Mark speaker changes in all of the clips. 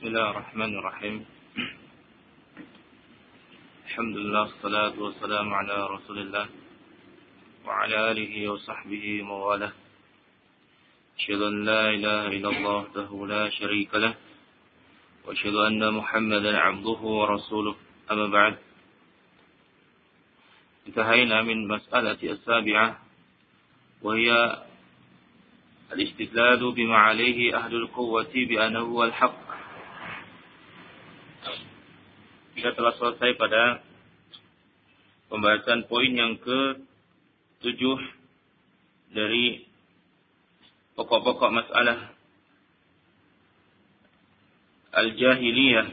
Speaker 1: بسم الله الرحمن الرحيم. الحمد لله الصلاة والسلام على رسول الله وعلى آله وصحبه ومواله. أشهد أن لا إله إلا الله وحده لا شريك له وأشهد أن محمدا عبده ورسوله. أما بعد انتهينا من مسألة السابعة وهي الاستدلال بما عليه أهل القوة بأنه هو الحق. Kita telah selesai pada pembahasan poin yang ke-7 dari pokok-pokok masalah al-jahiliyah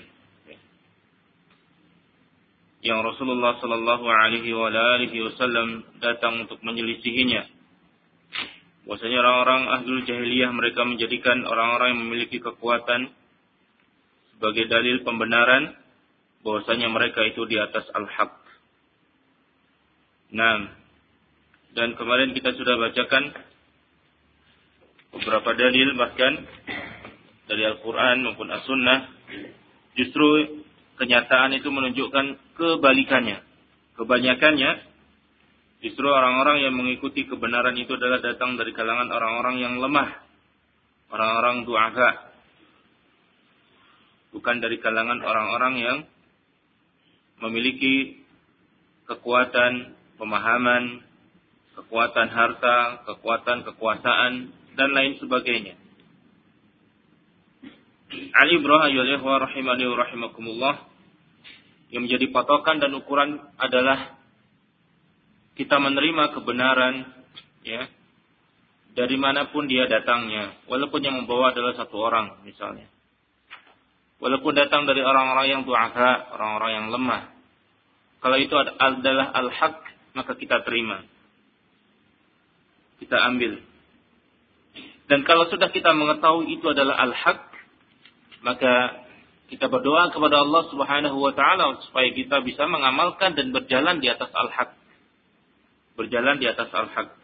Speaker 1: yang Rasulullah sallallahu alaihi wasallam datang untuk menyelisihinya. Bahwasanya orang-orang ahlul jahiliyah mereka menjadikan orang-orang yang memiliki kekuatan sebagai dalil pembenaran bahwasanya mereka itu di atas al-haq. Nah, dan kemarin kita sudah bacakan beberapa dalil bahkan dari Al-Quran maupun As-Sunnah justru kenyataan itu menunjukkan kebalikannya. Kebanyakannya justru orang-orang yang mengikuti kebenaran itu adalah datang dari kalangan orang-orang yang lemah, orang-orang duaga, bukan dari kalangan orang-orang yang memiliki kekuatan pemahaman, kekuatan harta, kekuatan kekuasaan, dan lain sebagainya. Ali Ibrahim rahimani rahimakumullah yang menjadi patokan dan ukuran adalah kita menerima kebenaran ya dari mana pun dia datangnya walaupun yang membawa adalah satu orang misalnya Walaupun datang dari orang-orang yang du'afa, orang-orang yang lemah. Kalau itu adalah al-haq, maka kita terima. Kita ambil. Dan kalau sudah kita mengetahui itu adalah al-haq, maka kita berdoa kepada Allah Subhanahu wa taala supaya kita bisa mengamalkan dan berjalan di atas al-haq. Berjalan di atas al-haq.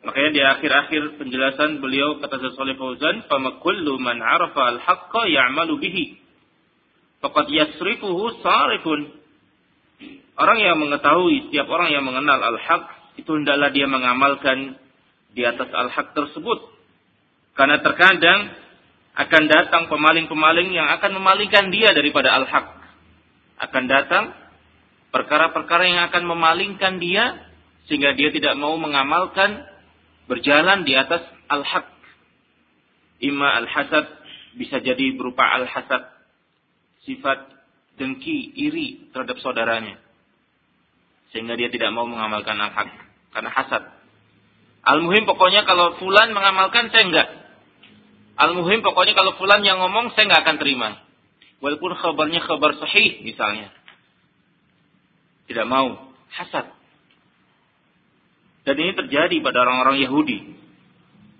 Speaker 1: Makanya di akhir-akhir penjelasan beliau kata Saleh Fauzan, "Fama man 'arafa al-haqqa ya'malu bihi." Faqad yasrifuhu sarifun. Orang yang mengetahui, setiap orang yang mengenal al-haq, itu hendaklah dia mengamalkan di atas al-haq tersebut. Karena terkadang akan datang pemaling-pemaling yang akan memalingkan dia daripada al-haq. Akan datang perkara-perkara yang akan memalingkan dia sehingga dia tidak mau mengamalkan berjalan di atas al-haq. Ima al-hasad bisa jadi berupa al-hasad. Sifat dengki, iri terhadap saudaranya. Sehingga dia tidak mau mengamalkan al-haq. Karena hasad. Al-muhim pokoknya kalau fulan mengamalkan, saya enggak. Al-muhim pokoknya kalau fulan yang ngomong, saya enggak akan terima. Walaupun kabarnya kabar sahih misalnya. Tidak mau. Hasad. Dan ini terjadi pada orang-orang Yahudi.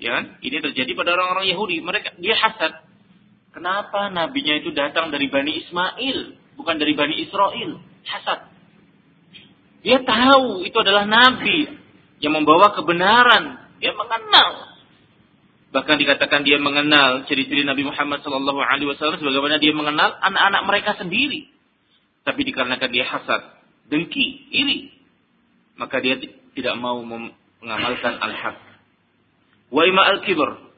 Speaker 1: Ya kan? Ini terjadi pada orang-orang Yahudi. Mereka dia hasad. Kenapa nabinya itu datang dari Bani Ismail, bukan dari Bani Israel? Hasad. Dia tahu itu adalah nabi yang membawa kebenaran. Dia mengenal. Bahkan dikatakan dia mengenal ciri-ciri Nabi Muhammad Shallallahu Alaihi Wasallam sebagaimana dia mengenal anak-anak mereka sendiri. Tapi dikarenakan dia hasad, dengki, iri, maka dia tidak mau mengamalkan al-haq. Wa ima al-kibr.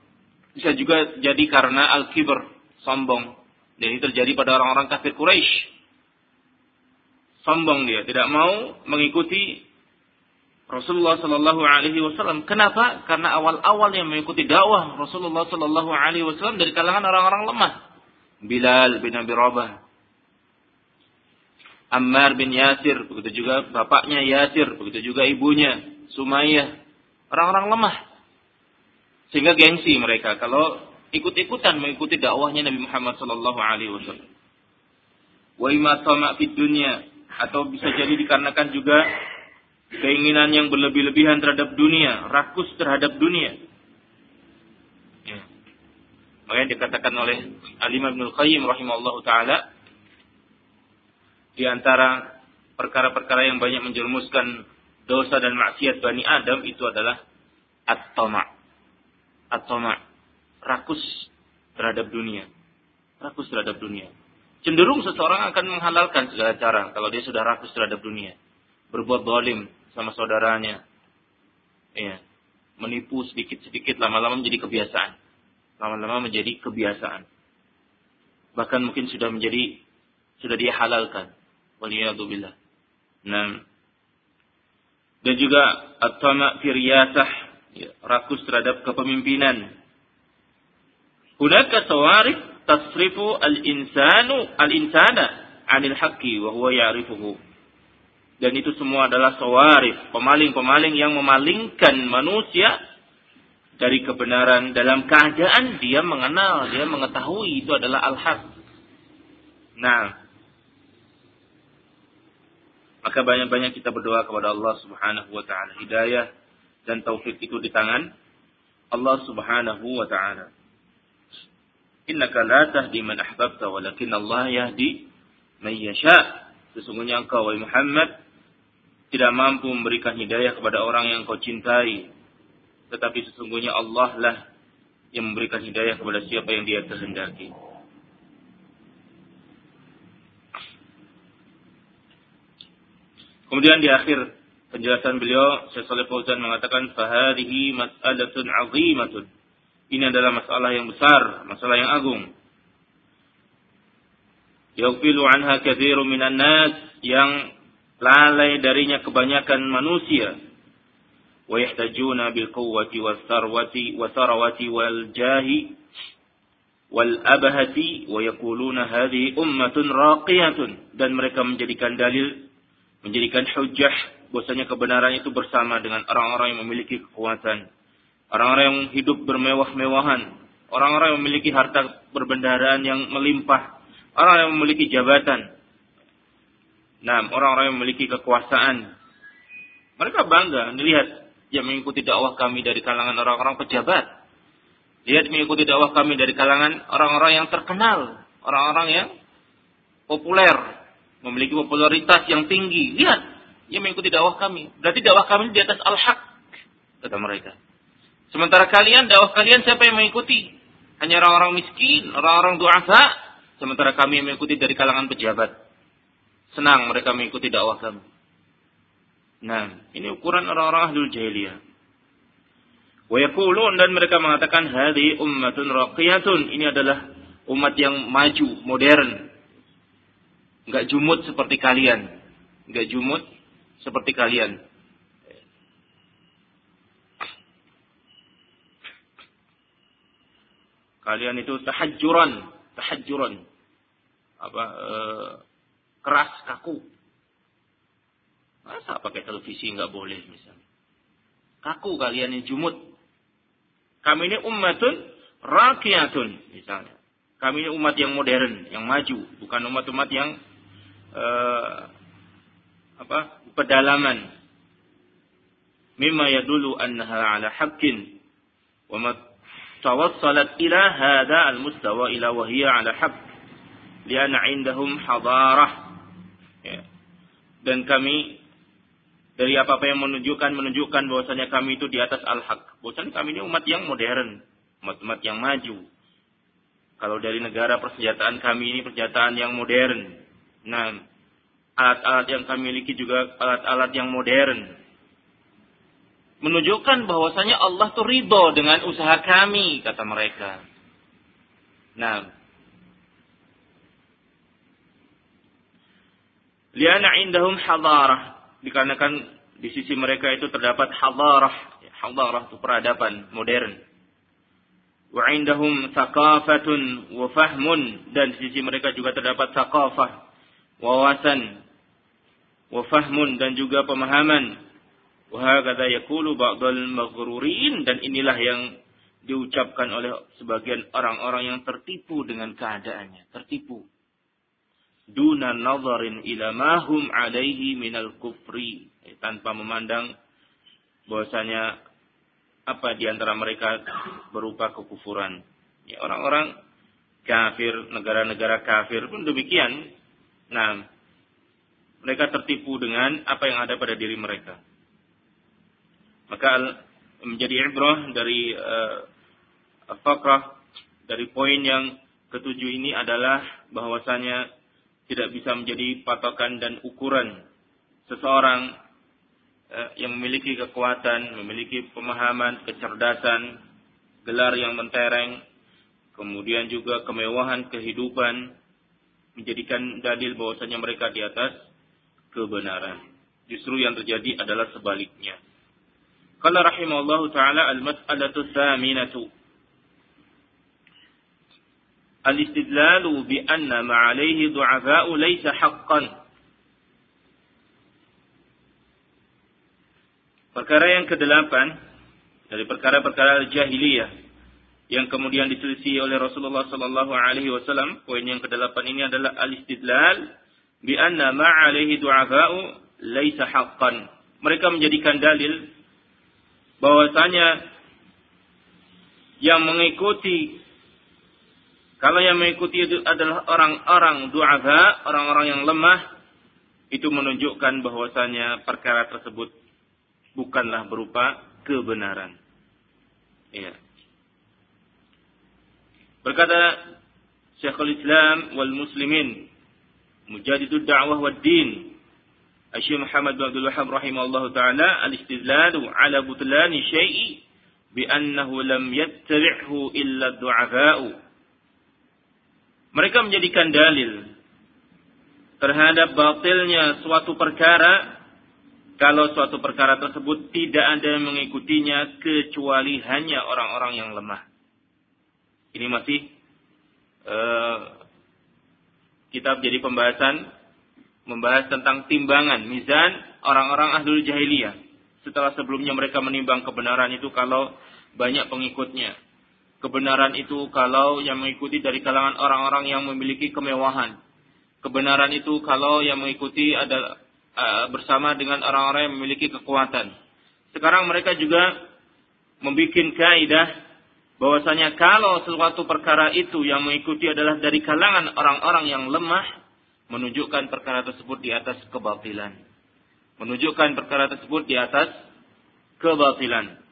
Speaker 1: Bisa juga jadi karena al-kibr, sombong. Dan ini terjadi pada orang-orang kafir Quraisy. Sombong dia, tidak mau mengikuti Rasulullah Sallallahu Alaihi Wasallam. Kenapa? Karena awal-awal yang mengikuti dakwah Rasulullah Sallallahu Alaihi Wasallam dari kalangan orang-orang lemah. Bilal bin Abi Rabah, Ammar bin Yasir, begitu juga bapaknya Yasir, begitu juga ibunya Sumayyah. Orang-orang lemah. Sehingga gengsi mereka kalau ikut-ikutan mengikuti dakwahnya Nabi Muhammad sallallahu alaihi wasallam. Wa imma tama fid dunya atau bisa jadi dikarenakan juga keinginan yang berlebih-lebihan terhadap dunia, rakus terhadap dunia. Ya. Makanya dikatakan oleh Alimah bin Al-Qayyim rahimahullah taala di antara perkara-perkara yang banyak menjerumuskan dosa dan maksiat Bani Adam itu adalah at-tama. At-tama. Rakus terhadap dunia. rakus terhadap dunia. Cenderung seseorang akan menghalalkan segala cara kalau dia sudah rakus terhadap dunia. Berbuat dolim sama saudaranya. Ya. Menipu sedikit-sedikit lama-lama menjadi kebiasaan. Lama-lama menjadi kebiasaan. Bahkan mungkin sudah menjadi sudah dia halalkan. Waliyadzubillah. Nah, dan juga at-tama' ya, rakus terhadap kepemimpinan. Hunaka sawarif tasrifu al-insanu al-insana 'anil haqqi wa huwa ya'rifuhu. Dan itu semua adalah sawarif, pemaling-pemaling yang memalingkan manusia dari kebenaran dalam keadaan dia mengenal, dia mengetahui itu adalah al-haq. Nah, maka banyak-banyak kita berdoa kepada Allah Subhanahu wa taala hidayah dan taufik itu di tangan Allah Subhanahu wa taala. Innaka la tahdi man ahbabta walakin Allah yahdi man yasha. Sesungguhnya engkau wahai Muhammad tidak mampu memberikan hidayah kepada orang yang kau cintai. Tetapi sesungguhnya Allah lah yang memberikan hidayah kepada siapa yang dia kehendaki. Kemudian di akhir penjelasan beliau, Syekh Saleh Fauzan mengatakan, "Fahadihi mas'alatun 'azimatun." Ini adalah masalah yang besar, masalah yang agung. Yaghfilu anha katsirun minan nas yang lalai darinya kebanyakan manusia. Wa yahtajuna bil quwwati was sarwati wa sarawati wal jahi wal abahati wa yaquluna hadhihi ummatun raqiyatun dan mereka menjadikan dalil menjadikan hujjah bahwasanya kebenaran itu bersama dengan orang-orang yang memiliki kekuatan Orang-orang yang hidup bermewah-mewahan. Orang-orang yang memiliki harta berbendaraan yang melimpah. Orang yang memiliki jabatan. Nah, orang-orang yang memiliki kekuasaan. Mereka bangga. Lihat, yang mengikuti dakwah kami dari kalangan orang-orang pejabat. Lihat mengikuti dakwah kami dari kalangan orang-orang yang terkenal. Orang-orang yang populer. Memiliki popularitas yang tinggi. Lihat, yang mengikuti dakwah kami. Berarti dakwah kami di atas al-haq. Kata mereka. Sementara kalian, dakwah kalian siapa yang mengikuti? Hanya orang-orang miskin, orang-orang du'afa. Sementara kami yang mengikuti dari kalangan pejabat. Senang mereka mengikuti dakwah kami. Nah, ini ukuran orang-orang ahlul jahiliyah. Wa yakulun dan mereka mengatakan hadhi ummatun raqiyatun. Ini adalah umat yang maju, modern. Enggak jumut seperti kalian. Enggak jumut seperti kalian. kalian itu tahajjuran, tahajjuran. Apa e, keras kaku. Masa pakai televisi nggak boleh misalnya. Kaku kalian ini jumut. Kami ini umatun rakyatun misalnya. Kami ini umat yang modern, yang maju, bukan umat-umat yang e, apa pedalaman. Mimma yadulu annaha ala haqqin. Wa tawassalat ila hadha al-mustawa ila wahiyya ala haq lian indahum hadarah. Ya. dan kami dari apa-apa yang menunjukkan menunjukkan bahwasanya kami itu di atas al-haq bahwasanya kami ini umat yang modern umat-umat yang maju. Kalau dari negara persenjataan kami ini persenjataan yang modern nah alat-alat yang kami miliki juga alat-alat yang modern. Menunjukkan bahwasanya Allah tuh ridho dengan usaha kami, kata mereka. Nah, liana indahum hadarah, dikarenakan di sisi mereka itu terdapat hadarah, hadarah itu peradaban modern. Wa indahum thaqafatun wa fahmun. Dan di sisi mereka juga terdapat thaqafah, wawasan, wa fahmun dan juga pemahaman Wahakata yakulu ba'dal maghrurin dan inilah yang diucapkan oleh sebagian orang-orang yang tertipu dengan keadaannya, tertipu. Duna nazarin ila mahum alaihi minal kufri. Eh, tanpa memandang bahwasanya apa di antara mereka berupa kekufuran. Ya, orang-orang kafir, negara-negara kafir pun demikian. Nah, mereka tertipu dengan apa yang ada pada diri mereka. Maka menjadi ibrah dari uh, fakrah dari poin yang ketujuh ini adalah bahwasanya tidak bisa menjadi patokan dan ukuran seseorang eh, yang memiliki kekuatan, memiliki pemahaman, kecerdasan, gelar yang mentereng, kemudian juga kemewahan kehidupan menjadikan dalil bahwasanya mereka di atas kebenaran. Justru yang terjadi adalah sebaliknya. Qala rahimallahu taala al-mas'alatu tsaminatu. Al-istidlalu bi anna ma 'alayhi du'afa'u laysa. Perkara yang kedelapan dari perkara-perkara jahiliyah yang kemudian diselisih oleh Rasulullah sallallahu alaihi wasallam, poin yang kedelapan ini adalah al-istidlal bi anna ma alaihi du'afa'u laisa haqqan. Mereka menjadikan dalil bahwasanya yang mengikuti kalau yang mengikuti itu adalah orang-orang du'afa, orang-orang yang lemah, itu menunjukkan bahwasanya perkara tersebut bukanlah berupa kebenaran. Iya. Berkata Syekhul Islam wal Muslimin, Mujadidud Da'wah wad Din, Syekh Muhammad bin Abdul Wahab rahimahullahu taala al-istidlalu ala butlani syai'i bi annahu lam yattabi'hu illa du'afa'u mereka menjadikan dalil terhadap batilnya suatu perkara kalau suatu perkara tersebut tidak ada yang mengikutinya kecuali hanya orang-orang yang lemah. Ini masih uh, kitab jadi pembahasan membahas tentang timbangan mizan orang-orang ahlul jahiliyah. Setelah sebelumnya mereka menimbang kebenaran itu kalau banyak pengikutnya kebenaran itu kalau yang mengikuti dari kalangan orang-orang yang memiliki kemewahan. Kebenaran itu kalau yang mengikuti ada uh, bersama dengan orang-orang yang memiliki kekuatan. Sekarang mereka juga membuat kaidah bahwasanya kalau sesuatu perkara itu yang mengikuti adalah dari kalangan orang-orang yang lemah, menunjukkan perkara tersebut di atas kebatilan. Menunjukkan perkara tersebut di atas kebatilan.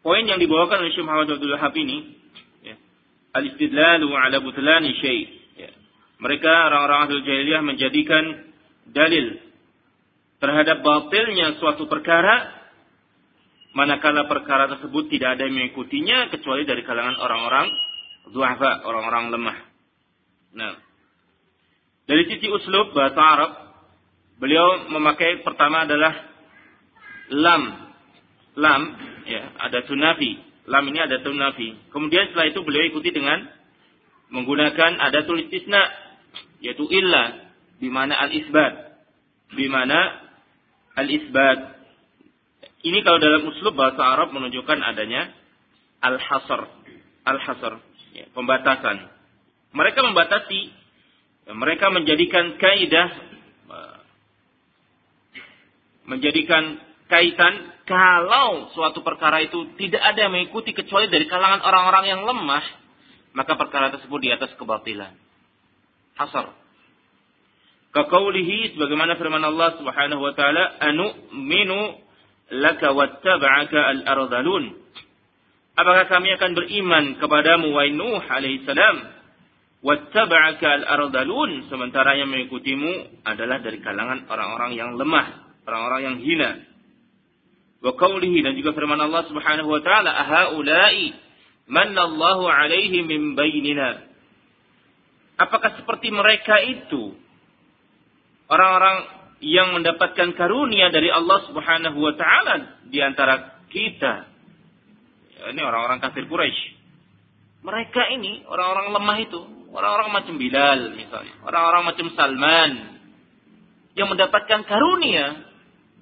Speaker 1: Poin yang dibawakan oleh Syekh Muhammad Abdul Wahab ini, ya, al-istidlalu ala butlani syai. Ya. Mereka orang-orang ahli jahiliyah menjadikan dalil terhadap batilnya suatu perkara manakala perkara tersebut tidak ada yang mengikutinya kecuali dari kalangan orang-orang zuhafa, orang-orang lemah. Nah, dari sisi uslub bahasa Arab, beliau memakai pertama adalah lam. Lam ya ada tunafi lam ini ada tunafi kemudian setelah itu beliau ikuti dengan menggunakan ada tulis istisna yaitu illa di mana al isbat di mana al isbat ini kalau dalam uslub bahasa Arab menunjukkan adanya al hasr al hasr ya, pembatasan. Mereka membatasi. Ya, mereka menjadikan kaidah menjadikan kaitan kalau suatu perkara itu tidak ada yang mengikuti kecuali dari kalangan orang-orang yang lemah, maka perkara tersebut di atas kebatilan. Hasar. Kaqaulihi sebagaimana firman Allah Subhanahu wa taala, "Anu minu laka wattaba'aka al-ardhalun." Apakah kami akan beriman kepadamu wahai Nuh alaihi salam? Wattaba'aka al-ardhalun sementara yang mengikutimu adalah dari kalangan orang-orang yang lemah, orang-orang yang hina. Wa qawlihi dan juga firman Allah Subhanahu wa taala, "Ahaula'i manallahu 'alaihim min bainina." Apakah seperti mereka itu orang-orang yang mendapatkan karunia dari Allah Subhanahu wa taala di antara kita? Ya, ini orang-orang kafir Quraisy. Mereka ini orang-orang lemah itu, orang-orang macam Bilal misalnya, orang-orang macam Salman yang mendapatkan karunia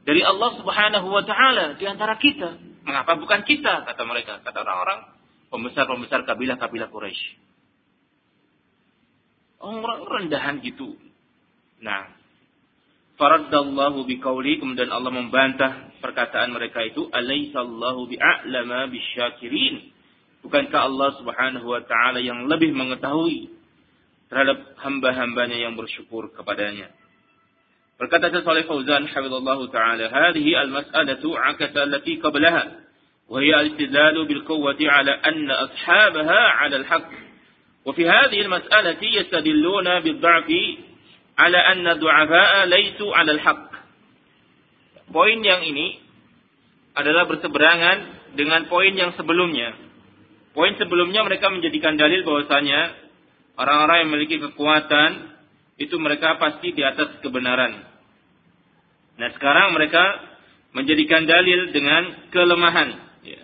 Speaker 1: dari Allah Subhanahu wa taala di antara kita. Mengapa bukan kita? Kata mereka, kata orang-orang pembesar-pembesar kabilah-kabilah Quraisy. Orang rendahan gitu. Nah, faraddallahu biqauli kemudian Allah membantah perkataan mereka itu alaisallahu bi'a'lama bisyakirin. Bukankah Allah Subhanahu wa taala yang lebih mengetahui terhadap hamba-hambanya yang bersyukur kepadanya? Berkata Syekh Saleh Fauzan hafizallahu taala, "Hadhihi al-mas'alatu 'akasa allati qablaha." وهي الاستدلال بالقوة على أن أصحابها على الحق وفي هذه المسألة يستدلون بالضعف ala anna du'afa'a laitu ala al-haq. Poin yang ini adalah berseberangan dengan poin yang sebelumnya. Poin sebelumnya mereka menjadikan dalil bahwasanya orang-orang yang memiliki kekuatan itu mereka pasti di atas kebenaran. Nah, sekarang mereka menjadikan dalil dengan kelemahan, ya.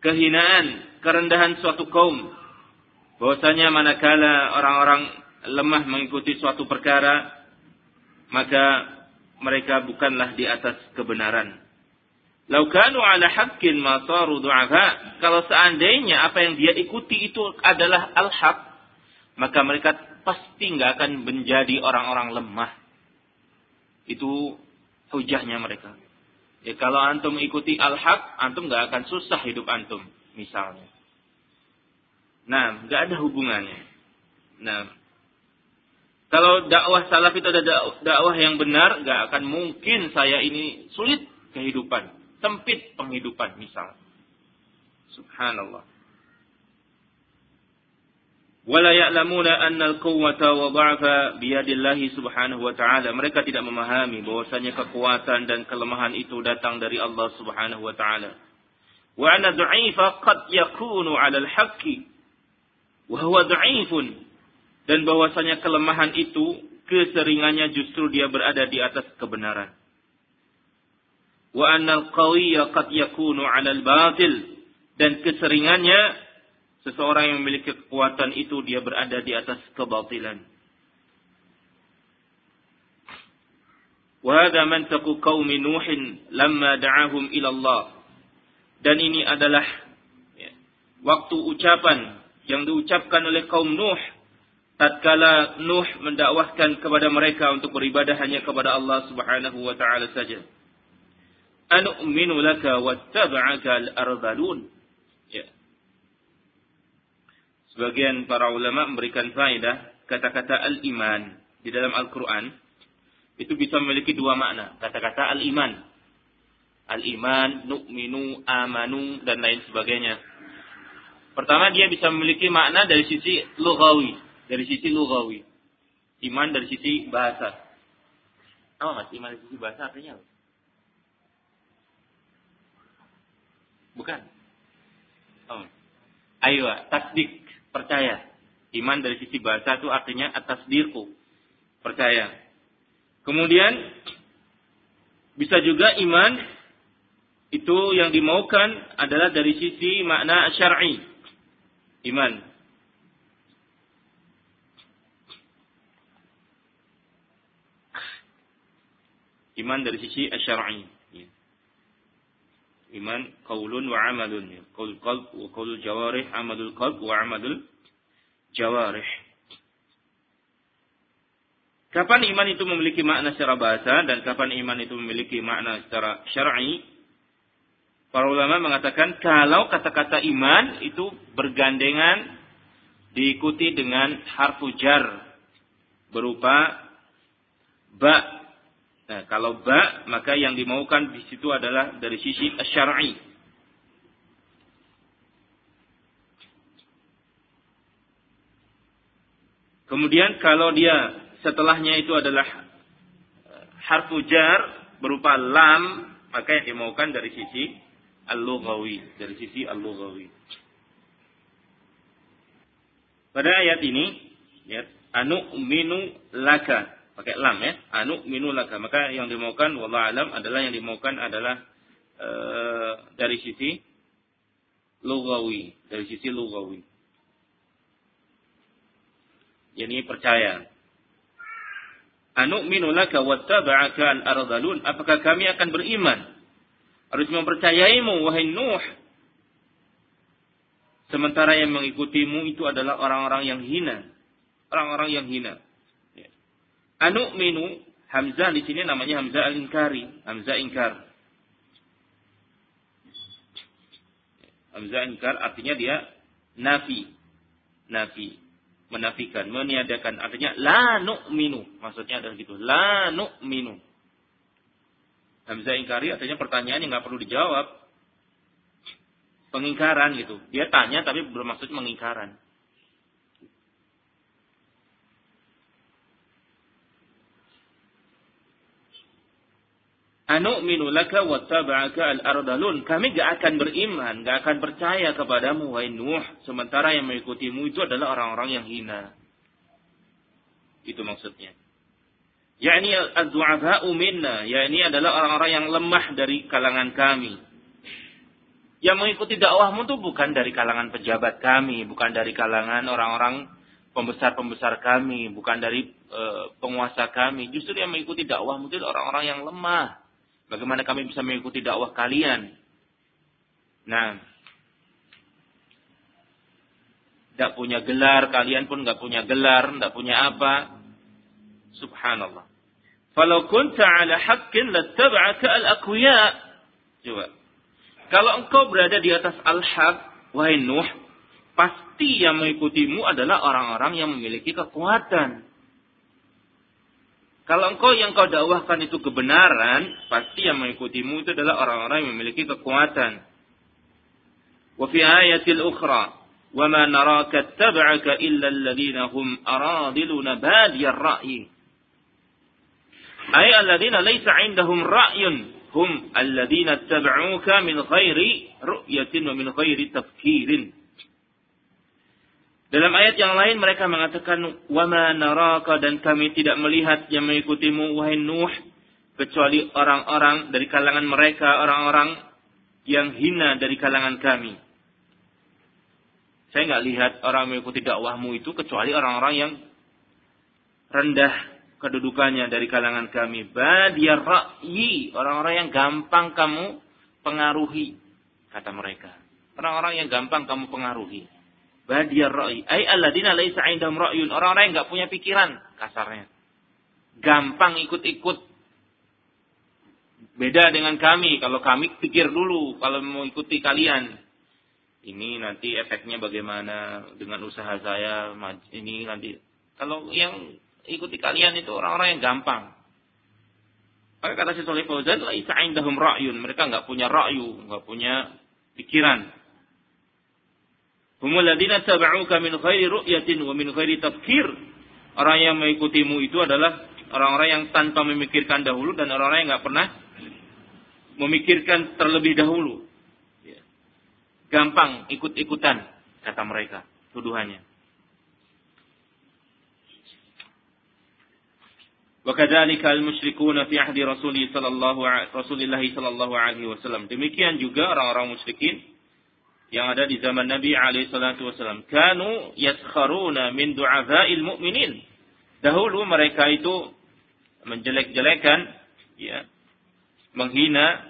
Speaker 1: kehinaan, kerendahan suatu kaum. Bahwasanya manakala orang-orang lemah mengikuti suatu perkara, maka mereka bukanlah di atas kebenaran. Laukanu ala haqqin ma saru du'afa. Kalau seandainya apa yang dia ikuti itu adalah al-haq, maka mereka pasti nggak akan menjadi orang-orang lemah. Itu hujahnya mereka. Ya kalau antum ikuti al-haq, antum nggak akan susah hidup antum, misalnya. Nah, nggak ada hubungannya. Nah, kalau dakwah salaf itu ada dakwah yang benar, nggak akan mungkin saya ini sulit kehidupan, sempit penghidupan, misal. Subhanallah. Wala ya'lamuna anna al-quwwata wa dha'fa biyadillahi subhanahu wa ta'ala. Mereka tidak memahami bahwasanya kekuatan dan kelemahan itu datang dari Allah subhanahu wa ta'ala. Wa anna du'ifa qad yakunu 'ala al-haqqi wa huwa dan bahwasanya kelemahan itu keseringannya justru dia berada di atas kebenaran. Wa annal qawiyya qad yakunu 'ala al-batil dan keseringannya seseorang yang memiliki kekuatan itu dia berada di atas kebatilan. Wahada mantaku kaum Nuhin lama da'ahum ilallah. Dan ini adalah ya, waktu ucapan yang diucapkan oleh kaum Nuh tatkala Nuh mendakwahkan kepada mereka untuk beribadah hanya kepada Allah Subhanahu wa taala saja. Anu'minu laka wattaba'aka al-ardalun. Ya. Sebagian para ulama memberikan faedah kata-kata al-iman di dalam Al-Quran itu bisa memiliki dua makna. Kata-kata al-iman. Al-iman, nu'minu, amanu, dan lain sebagainya. Pertama dia bisa memiliki makna dari sisi lugawi. Dari sisi lugawi. Iman dari sisi bahasa. Apa mas? Iman dari sisi bahasa artinya apa? Bukan. Oh. Ayo, tasdik percaya. Iman dari sisi bahasa itu artinya atas dirku. Percaya. Kemudian bisa juga iman itu yang dimaukan adalah dari sisi makna syar'i. Iman. Iman dari sisi syar'i. Iman qaulun wa amalun. Qaul qalb wa qaulul jawarih, amalul qalb wa amalul jawarih. Kapan iman itu memiliki makna secara bahasa dan kapan iman itu memiliki makna secara syar'i? Para ulama mengatakan kalau kata-kata iman itu bergandengan diikuti dengan harfu jar berupa ba Nah, kalau ba, maka yang dimaukan di situ adalah dari sisi syar'i. Kemudian kalau dia setelahnya itu adalah eh, harfu jar berupa lam, maka yang dimaukan dari sisi al-lughawi, dari sisi al-lughawi. Pada ayat ini, ya, anu minu laka pakai lam ya. Anu minulaka maka yang dimaukan wallah alam adalah yang dimaukan adalah e, dari sisi lugawi dari sisi lugawi yani percaya. Anu minulaka wattaba'aka al-ardalun apakah kami akan beriman? Harus mempercayaimu wahai Nuh. Sementara yang mengikutimu itu adalah orang-orang yang hina. Orang-orang yang hina Anu minu Hamzah di sini namanya Hamzah al-inkari, Hamzah ingkar. Hamzah ingkar artinya dia nafi. Nafi. Menafikan, meniadakan. Artinya la nu'minu. Maksudnya adalah gitu. La nu'minu. Hamzah ingkari artinya pertanyaan yang nggak perlu dijawab. pengingkaran gitu. Dia tanya tapi bermaksud mengingkaran. Anu'minu laka wa taba'aka al-ardalun. Kami gak akan beriman, gak akan percaya kepadamu, wahai Nuh. Sementara yang mengikutimu itu adalah orang-orang yang hina. Itu maksudnya. Yakni az-zu'afa'u minna. Yakni adalah orang-orang yang lemah dari kalangan kami. Yang mengikuti dakwahmu itu bukan dari kalangan pejabat kami. Bukan dari kalangan orang-orang pembesar-pembesar kami. Bukan dari uh, penguasa kami. Justru yang mengikuti dakwahmu itu orang-orang yang lemah Bagaimana kami bisa mengikuti dakwah kalian? Nah, tidak punya gelar, kalian pun nggak punya gelar, nggak punya apa. Subhanallah. Kalau kunta ala haqqin lattaba'aka al-aqwiya. Coba. Kalau engkau berada di atas al-haq, wahai Nuh, pasti yang mengikutimu adalah orang-orang yang memiliki kekuatan. Kalau engkau yang kau dakwahkan itu kebenaran, pasti yang mengikutimu itu adalah orang-orang yang memiliki kekuatan. Wa fi ayatil ukhra, wa ma naraka tab'aka illa alladhina hum aradiluna badiyar ra'yi. Ay alladhina laysa 'indahum ra'yun hum alladhina tab'uka min ghairi ru'yatin wa min ghairi tafkirin. Dalam ayat yang lain mereka mengatakan wama naraka dan kami tidak melihat yang mengikutimu wahai Nuh kecuali orang-orang dari kalangan mereka orang-orang yang hina dari kalangan kami. Saya nggak lihat orang mengikuti dakwahmu itu kecuali orang-orang yang rendah kedudukannya dari kalangan kami. Badiyar ra'yi, orang-orang yang gampang kamu pengaruhi, kata mereka. Orang-orang yang gampang kamu pengaruhi. Badiyar ra'i. Ay alladina laisa indahum ra'yun. Orang-orang yang nggak punya pikiran. Kasarnya. Gampang ikut-ikut. Beda dengan kami. Kalau kami pikir dulu. Kalau mau ikuti kalian. Ini nanti efeknya bagaimana dengan usaha saya. Ini nanti. Kalau yang ikuti kalian itu orang-orang yang gampang. Maka kata si Soleh Fauzan, laisa indahum ra'yun. Mereka nggak punya ra'yu, nggak punya pikiran. Humul ladzina taba'uka min khairi ru'yatin wa min khairi tafkir. Orang yang mengikutimu itu adalah orang-orang yang tanpa memikirkan dahulu dan orang-orang yang nggak pernah memikirkan terlebih dahulu. Ya. Gampang ikut-ikutan kata mereka tuduhannya. Wakadzalika al-musyrikuna fi ahdi rasulillahi sallallahu sallallahu alaihi wasallam. Demikian juga orang-orang musyrikin yang ada di zaman Nabi alaihi salatu wasallam. Kanu yaskharuna min du'afa'il mu'minin. Dahulu mereka itu menjelek-jelekan ya, menghina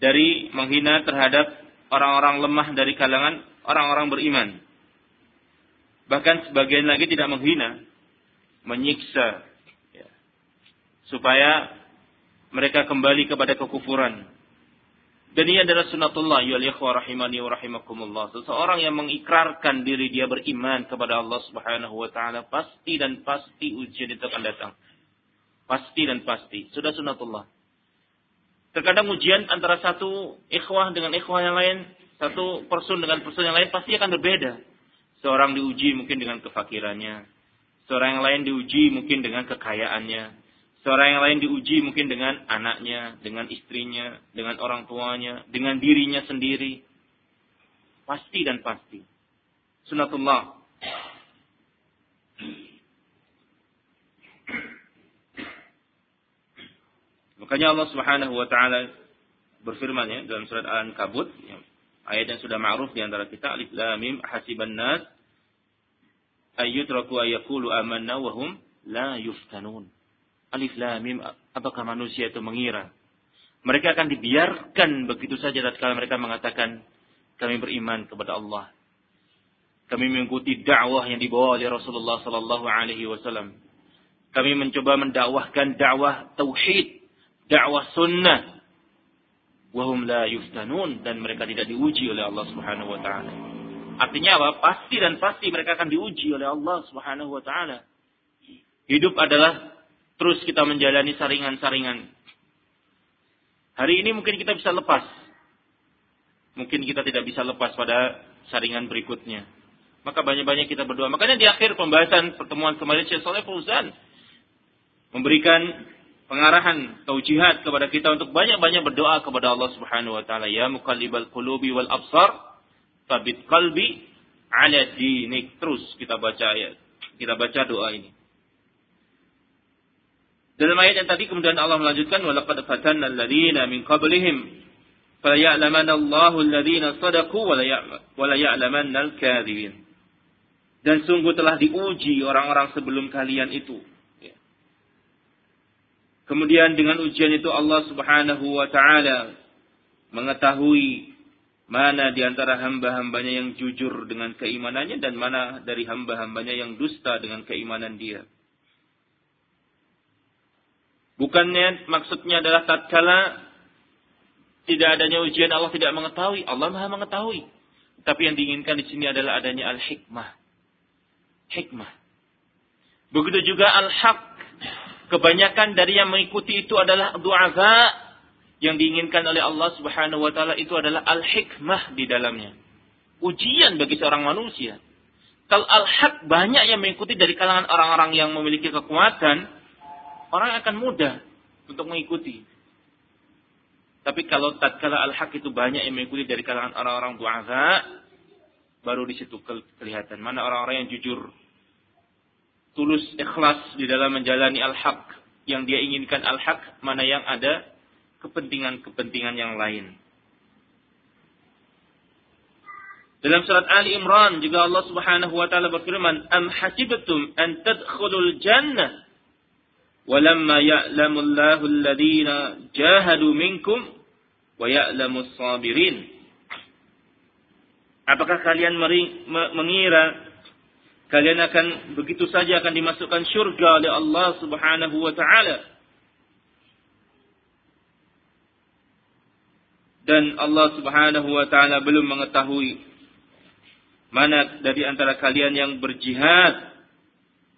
Speaker 1: dari menghina terhadap orang-orang lemah dari kalangan orang-orang beriman. Bahkan sebagian lagi tidak menghina, menyiksa ya, supaya mereka kembali kepada kekufuran. Dan ini adalah sunatullah ya rahimani wa rahimakumullah. Seseorang yang mengikrarkan diri dia beriman kepada Allah Subhanahu wa taala pasti dan pasti ujian itu akan datang. Pasti dan pasti. Sudah sunatullah. Terkadang ujian antara satu ikhwah dengan ikhwah yang lain, satu person dengan person yang lain pasti akan berbeda. Seorang diuji mungkin dengan kefakirannya, seorang yang lain diuji mungkin dengan kekayaannya, Seorang yang lain diuji mungkin dengan anaknya, dengan istrinya, dengan orang tuanya, dengan dirinya sendiri. Pasti dan pasti. Sunatullah. Makanya Allah Subhanahu wa taala berfirman ya dalam surat Al-Ankabut ya, ayat yang sudah ma'ruf di antara kita alif lam mim hasiban nas ayyutraku ayyakulu amanna wa la yuftanun. Alif lam mim apakah manusia itu mengira mereka akan dibiarkan begitu saja tatkala mereka mengatakan kami beriman kepada Allah. Kami mengikuti dakwah yang dibawa oleh Rasulullah sallallahu alaihi wasallam. Kami mencoba mendakwahkan dakwah tauhid, dakwah sunnah. Wahum la yuftanun dan mereka tidak diuji oleh Allah Subhanahu wa taala. Artinya apa? Pasti dan pasti mereka akan diuji oleh Allah Subhanahu wa taala. Hidup adalah terus kita menjalani saringan-saringan. Hari ini mungkin kita bisa lepas. mungkin kita tidak bisa lepas pada saringan berikutnya. Maka banyak-banyak kita berdoa. Makanya di akhir pembahasan pertemuan kemarin Syekh Saleh Fauzan memberikan pengarahan taujihat kepada kita untuk banyak-banyak berdoa kepada Allah Subhanahu wa taala ya muqallibal qulubi wal absar tabit qalbi ala dinik terus kita baca ayat kita baca doa ini dalam ayat yang tadi kemudian Allah melanjutkan walaqad fatanna alladziina min qablihim falaya'lamanna Allahu alladziina sadaqu wa la ya'lamanna al-kadzibin dan sungguh telah diuji orang-orang sebelum kalian itu. Kemudian dengan ujian itu Allah Subhanahu wa taala mengetahui mana di antara hamba-hambanya yang jujur dengan keimanannya dan mana dari hamba-hambanya yang dusta dengan keimanan dia. Bukannya maksudnya adalah tatkala tidak adanya ujian Allah tidak mengetahui, Allah Maha mengetahui. Tapi yang diinginkan di sini adalah adanya al-hikmah. Hikmah. Begitu juga al-haq Kebanyakan dari yang mengikuti itu adalah du'aza yang diinginkan oleh Allah Subhanahu wa taala itu adalah al-hikmah di dalamnya. Ujian bagi seorang manusia. Kalau al-haq banyak yang mengikuti dari kalangan orang-orang yang memiliki kekuatan, orang akan mudah untuk mengikuti. Tapi kalau tatkala al-haq itu banyak yang mengikuti dari kalangan orang-orang du'aza, baru di situ kelihatan mana orang-orang yang jujur tulus ikhlas di dalam menjalani al-haq. Yang dia inginkan al-haq mana yang ada kepentingan-kepentingan yang lain. Dalam surat Ali Imran juga Allah Subhanahu wa taala berfirman am hasibtum an tadkhulul jannah ya'lamu Allahu alladhina jahadu minkum wa ya'lamu sabirin Apakah kalian mengira kalian akan begitu saja akan dimasukkan syurga oleh Allah Subhanahu wa taala. Dan Allah Subhanahu wa taala belum mengetahui mana dari antara kalian yang berjihad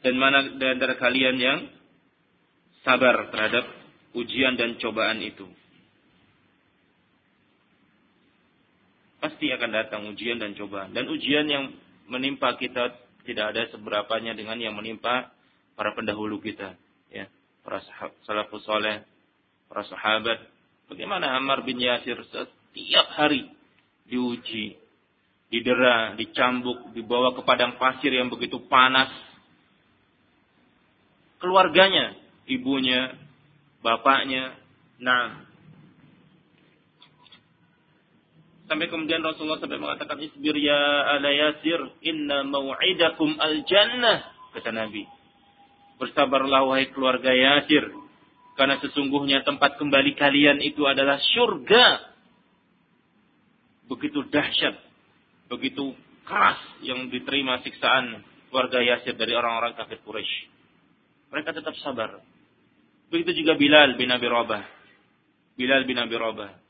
Speaker 1: dan mana dari antara kalian yang sabar terhadap ujian dan cobaan itu. Pasti akan datang ujian dan cobaan dan ujian yang menimpa kita tidak ada seberapanya dengan yang menimpa para pendahulu kita, ya, para salafus soleh, para sahabat. Bagaimana Ammar bin Yasir setiap hari diuji, didera, dicambuk, dibawa ke padang pasir yang begitu panas. Keluarganya, ibunya, bapaknya, nah Sampai kemudian Rasulullah sampai mengatakan isbir ya ala yasir inna mau'idakum al jannah kata Nabi. Bersabarlah wahai keluarga Yasir karena sesungguhnya tempat kembali kalian itu adalah surga. Begitu dahsyat, begitu keras yang diterima siksaan keluarga Yasir dari orang-orang kafir Quraisy. Mereka tetap sabar. Begitu juga Bilal bin Abi Rabah. Bilal bin Abi Rabah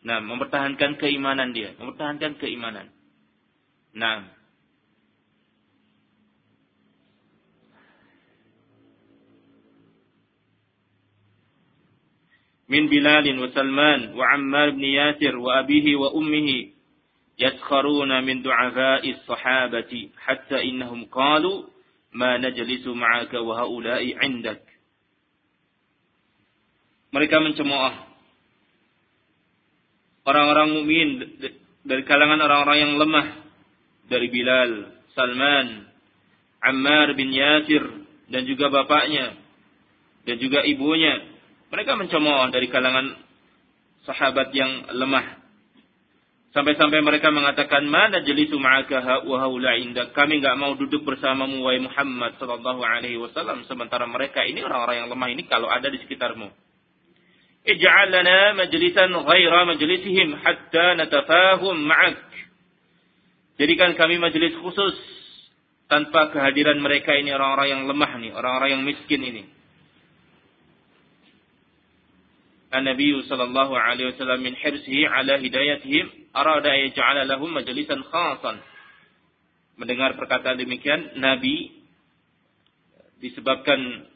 Speaker 1: Nah, mempertahankan keimanan dia, mempertahankan keimanan. Nah, من بلال وسلمان وعمار بن ياسر وأبيه وأمه يسخرون من دعفاء الصحابة حتى إنهم قالوا ما نجلس معك وهؤلاء عندك mereka mencemooh orang-orang mukmin dari kalangan orang-orang yang lemah dari Bilal, Salman, Ammar bin Yasir dan juga bapaknya dan juga ibunya. Mereka mencemooh dari kalangan sahabat yang lemah. Sampai-sampai mereka mengatakan, "Mana jelisu ma'aka wa inda?" Kami enggak mau duduk bersamamu wahai Muhammad sallallahu alaihi wasallam sementara mereka ini orang-orang yang lemah ini kalau ada di sekitarmu ij'alana مجلسا غير مجلسهم حتى نتفاهم ma'ak. Jadikan kami majelis khusus tanpa kehadiran mereka ini orang-orang yang lemah nih, orang-orang yang miskin ini. An-Nabi sallallahu alaihi wasallam min hirsihi ala hidayatihim arada yaj'ala lahum majlisan khasan. Mendengar perkataan demikian, Nabi disebabkan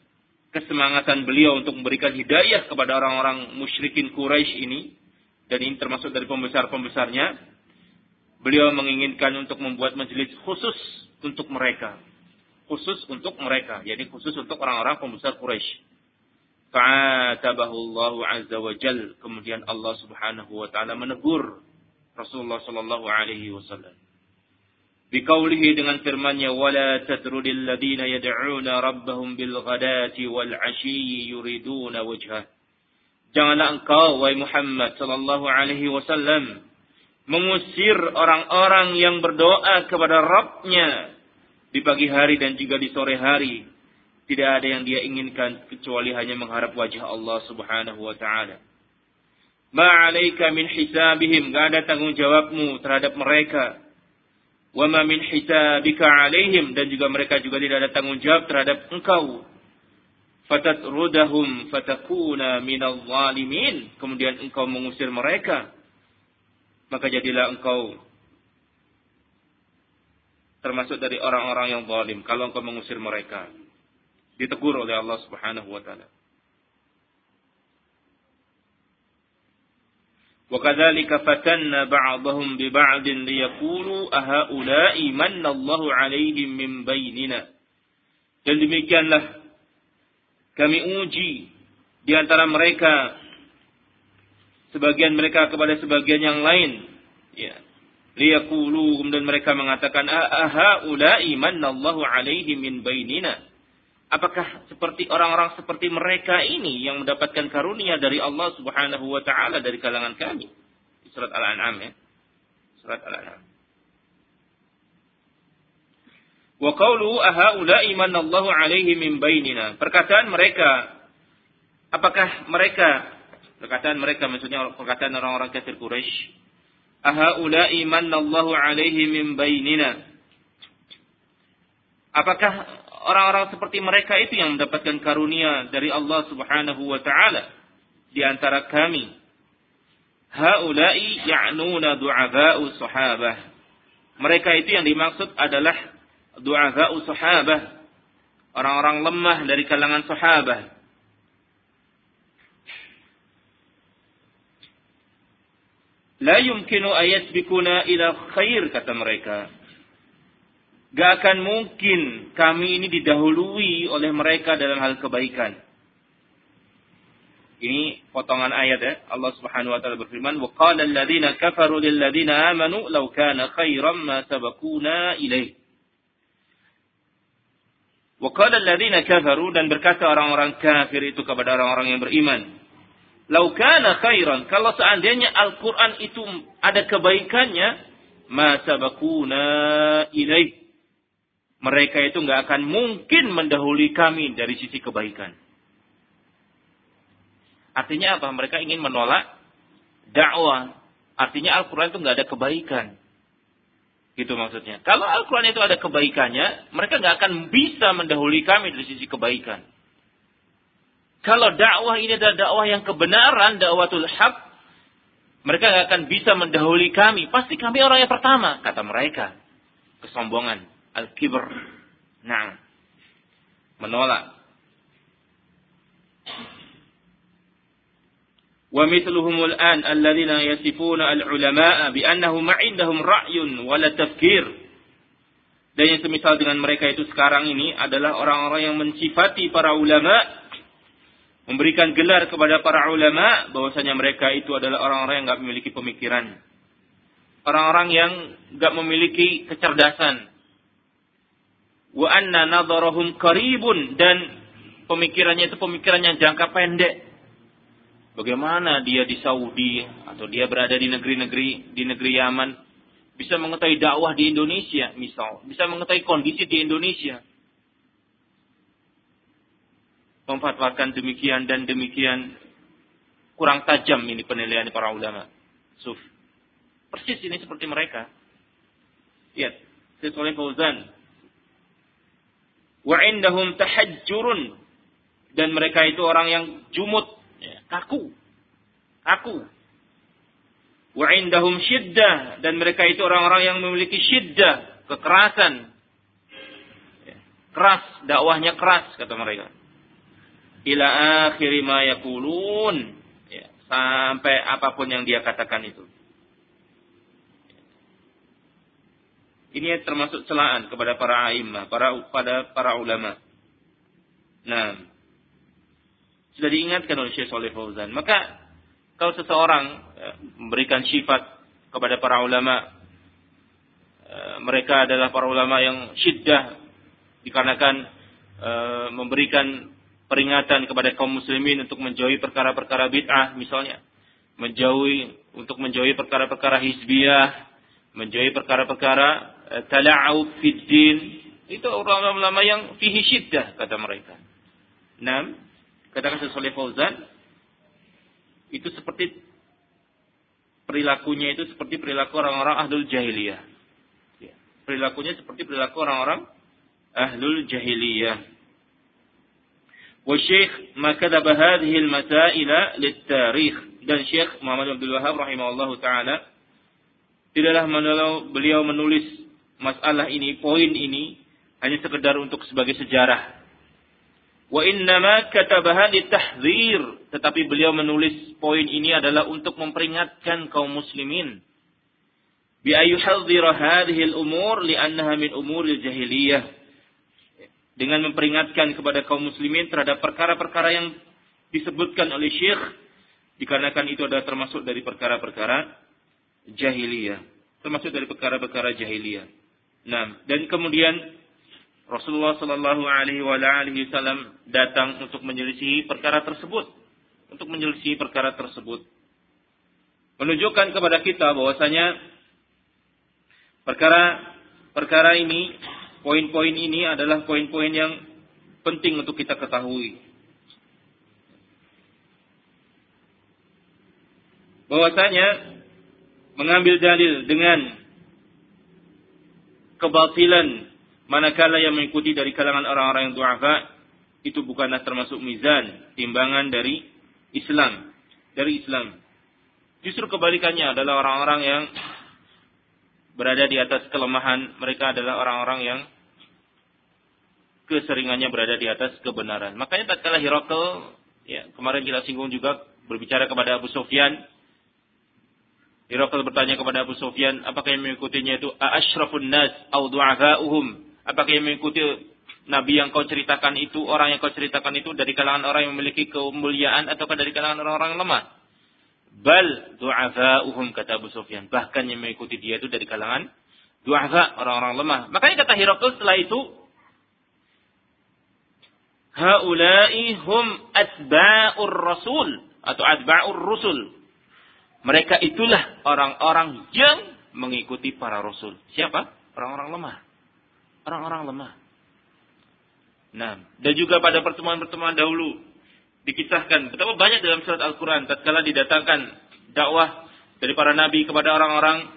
Speaker 1: kesemangatan beliau untuk memberikan hidayah kepada orang-orang musyrikin Quraisy ini, dan ini termasuk dari pembesar-pembesarnya, beliau menginginkan untuk membuat majelis khusus untuk mereka. Khusus untuk mereka, jadi khusus untuk orang-orang pembesar Quraisy. Fa'atabahu Allah Azza wa Jal. Kemudian Allah Subhanahu wa taala menegur Rasulullah sallallahu alaihi wasallam. Biqaulihi dengan firman-Nya wala tatrudil ladina yad'una rabbahum bil ghadati wal 'ashyi yuriduna wajhah. Janganlah engkau wahai Muhammad sallallahu alaihi wasallam mengusir orang-orang yang berdoa kepada Rabbnya di pagi hari dan juga di sore hari tidak ada yang dia inginkan kecuali hanya mengharap wajah Allah Subhanahu wa taala. Ma'alaika min hisabihim, gak ada tanggung jawabmu terhadap mereka. Wa ma min hisabika alaihim dan juga mereka juga tidak ada tanggung jawab terhadap engkau. Fatatrudahum fatakuna minal zalimin. Kemudian engkau mengusir mereka. Maka jadilah engkau termasuk dari orang-orang yang zalim kalau engkau mengusir mereka ditegur oleh Allah Subhanahu wa taala. وكذلك فتنا بعضهم ببعض ليقولوا أهؤلاء من الله عليهم من بيننا dan demikianlah kami uji di antara mereka sebagian mereka kepada sebagian yang lain ya liyaqulu kemudian mereka mengatakan aha ulai manallahu alaihim min bainina Apakah seperti orang-orang seperti mereka ini yang mendapatkan karunia dari Allah Subhanahu wa taala dari kalangan kami? Surat Al-An'am ya. Surat Al-An'am. Wa qawlu ahaula'i manallahu alaihi min bainina. Perkataan mereka apakah mereka perkataan mereka maksudnya perkataan orang-orang kafir Quraisy ahaula'i manallahu alaihi min bainina. Apakah orang-orang seperti mereka itu yang mendapatkan karunia dari Allah Subhanahu wa taala di antara kami. Haula'i ya'nuna du'afa'u sahabah. Mereka itu yang dimaksud adalah du'afa'u sahabah. Orang-orang lemah dari kalangan sahabah. La yumkinu ayat bikuna ila khair kata mereka Gak akan mungkin kami ini didahului oleh mereka dalam hal kebaikan. Ini potongan ayat ya. Allah Subhanahu wa taala berfirman, "Wa qala alladziina kafaru lil ladziina aamanu law kana khairan ma sabaquna ilaih." Wa qala alladziina kafaru dan berkata orang-orang kafir itu kepada orang-orang yang beriman, "Lau kana khairan," kalau seandainya Al-Qur'an itu ada kebaikannya, ma sabaquna ilaih mereka itu nggak akan mungkin mendahului kami dari sisi kebaikan. Artinya apa? Mereka ingin menolak dakwah. Artinya Al-Quran itu nggak ada kebaikan. Gitu maksudnya. Kalau Al-Quran itu ada kebaikannya, mereka nggak akan bisa mendahului kami dari sisi kebaikan. Kalau dakwah ini adalah dakwah yang kebenaran, dakwatul haq, mereka nggak akan bisa mendahului kami. Pasti kami orang yang pertama, kata mereka. Kesombongan al-kibr. Nah, menolak. ومثلهم الآن الذين يصفون العلماء بأنهم ما عندهم رأي ولا تفكير dan yang semisal dengan mereka itu sekarang ini adalah orang-orang yang mensifati para ulama memberikan gelar kepada para ulama bahwasanya mereka itu adalah orang-orang yang nggak memiliki pemikiran orang-orang yang nggak memiliki kecerdasan wa anna nadharahum qaribun dan pemikirannya itu pemikiran yang jangka pendek. Bagaimana dia di Saudi atau dia berada di negeri-negeri di negeri Yaman bisa mengetahui dakwah di Indonesia misal, bisa mengetahui kondisi di Indonesia. Memfatwakan demikian dan demikian kurang tajam ini penilaian para ulama. Suf. Persis ini seperti mereka. Lihat, Syekh Fauzan wa indahum tahajjurun. Dan mereka itu orang yang jumut. Ya, kaku. Kaku. Wa indahum syiddah dan mereka itu orang-orang yang memiliki syiddah kekerasan. Ya, keras. Dakwahnya keras kata mereka. Ila akhir ma yaqulun ya, sampai apa pun yang dia katakan itu. Ini termasuk celaan kepada para a'immah, para pada para ulama. Nah, sudah diingatkan oleh Syekh Saleh Fauzan. Maka kalau seseorang ya, memberikan sifat kepada para ulama, eh, mereka adalah para ulama yang syiddah dikarenakan eh, memberikan peringatan kepada kaum muslimin untuk menjauhi perkara-perkara bid'ah misalnya menjauhi untuk menjauhi perkara-perkara hizbiyah menjauhi perkara-perkara tala'ub fid din itu ulama-ulama yang fihi syiddah kata mereka. Nah, katakan Syekh Fauzan itu seperti perilakunya itu seperti perilaku orang-orang ahlul jahiliyah. Ya, perilakunya seperti perilaku orang-orang ahlul jahiliyah. والشيخ ما كتب هذه المسائل للتاريخ dan Syekh Muhammad Abdul Wahab rahimahullahu taala tidaklah beliau menulis masalah ini, poin ini hanya sekedar untuk sebagai sejarah. Wa innama katabaha litahdzir, tetapi beliau menulis poin ini adalah untuk memperingatkan kaum muslimin bi ayyuhadzira hadhihi al-umur li'annaha min umuril jahiliyah dengan memperingatkan kepada kaum muslimin terhadap perkara-perkara yang disebutkan oleh Syekh dikarenakan itu adalah termasuk dari perkara-perkara jahiliyah, termasuk dari perkara-perkara jahiliyah. Nah, dan kemudian Rasulullah Shallallahu Alaihi Wasallam datang untuk menyelisihi perkara tersebut, untuk menyelisihi perkara tersebut, menunjukkan kepada kita bahwasanya perkara perkara ini Poin-poin ini adalah poin-poin yang penting untuk kita ketahui. Bahwasanya mengambil dalil dengan kebatilan manakala yang mengikuti dari kalangan orang-orang yang du'afa itu bukanlah termasuk mizan, timbangan dari Islam, dari Islam. Justru kebalikannya adalah orang-orang yang berada di atas kelemahan, mereka adalah orang-orang yang keseringannya berada di atas kebenaran. Makanya tatkala Hirakal, ya, kemarin kita singgung juga berbicara kepada Abu Sufyan, Hirakal bertanya kepada Abu Sufyan, apakah yang mengikutinya itu ashrafun nas au du'afa'uhum? Apakah yang mengikuti Nabi yang kau ceritakan itu, orang yang kau ceritakan itu dari kalangan orang yang memiliki kemuliaan ataukah dari kalangan orang-orang lemah? Bal du'afa'uhum kata Abu Sufyan. Bahkan yang mengikuti dia itu dari kalangan du'afa, orang-orang lemah. Makanya kata Hirakul setelah itu, Haulai hum rasul atau atba'ur rusul. Mereka itulah orang-orang yang mengikuti para rasul. Siapa? Orang-orang lemah. Orang-orang lemah. Nah, dan juga pada pertemuan-pertemuan dahulu dikisahkan betapa banyak dalam surat Al-Quran tatkala didatangkan dakwah dari para nabi kepada orang-orang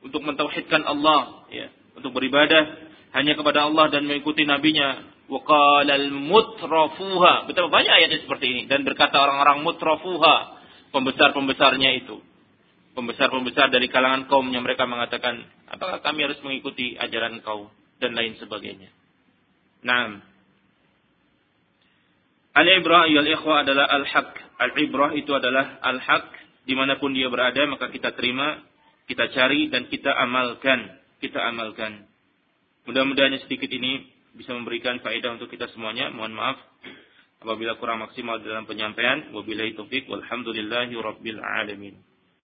Speaker 1: untuk mentauhidkan Allah ya untuk beribadah hanya kepada Allah dan mengikuti nabinya mutrafuha betapa banyak ayatnya seperti ini dan berkata orang-orang mutrafuha pembesar-pembesarnya itu pembesar-pembesar dari kalangan kaumnya mereka mengatakan apakah kami harus mengikuti ajaran kau dan lain sebagainya nah Al-ibrah ya ikhwah adalah al-haq. Al-ibrah itu adalah al-haq. Di mana pun dia berada maka kita terima, kita cari dan kita amalkan. Kita amalkan. Mudah-mudahan sedikit ini bisa memberikan faedah untuk kita semuanya. Mohon maaf apabila kurang maksimal dalam penyampaian. Wabillahi taufik walhamdulillahi rabbil alamin.